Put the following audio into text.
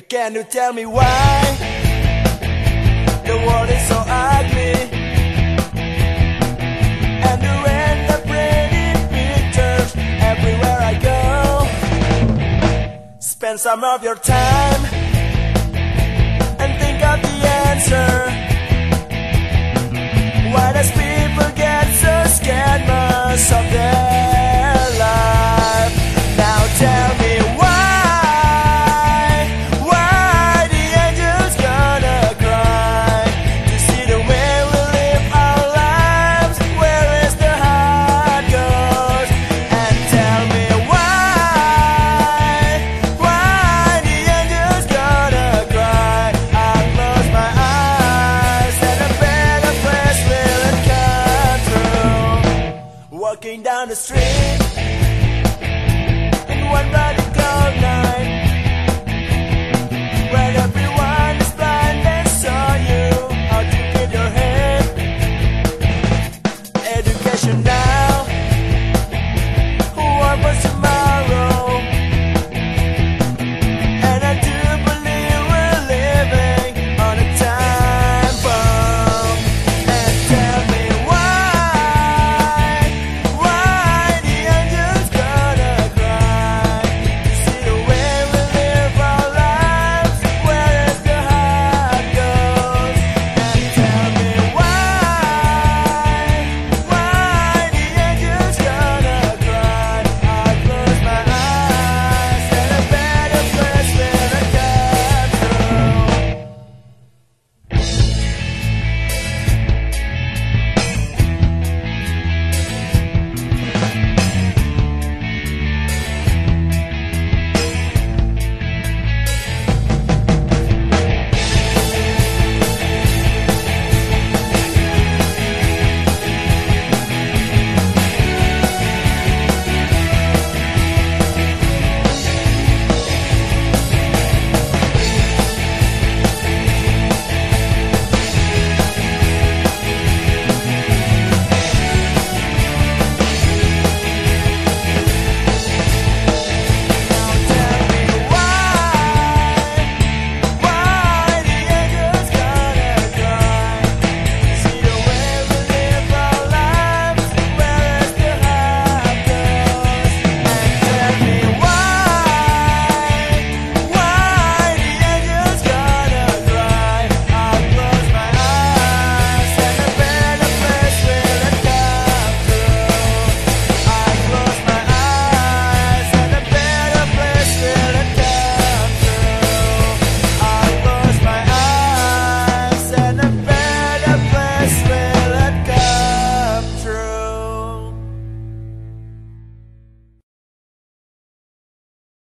Can you tell me why the world is so ugly? And the rain that pictures everywhere I go. Spend some of your time. down the street in one radical night.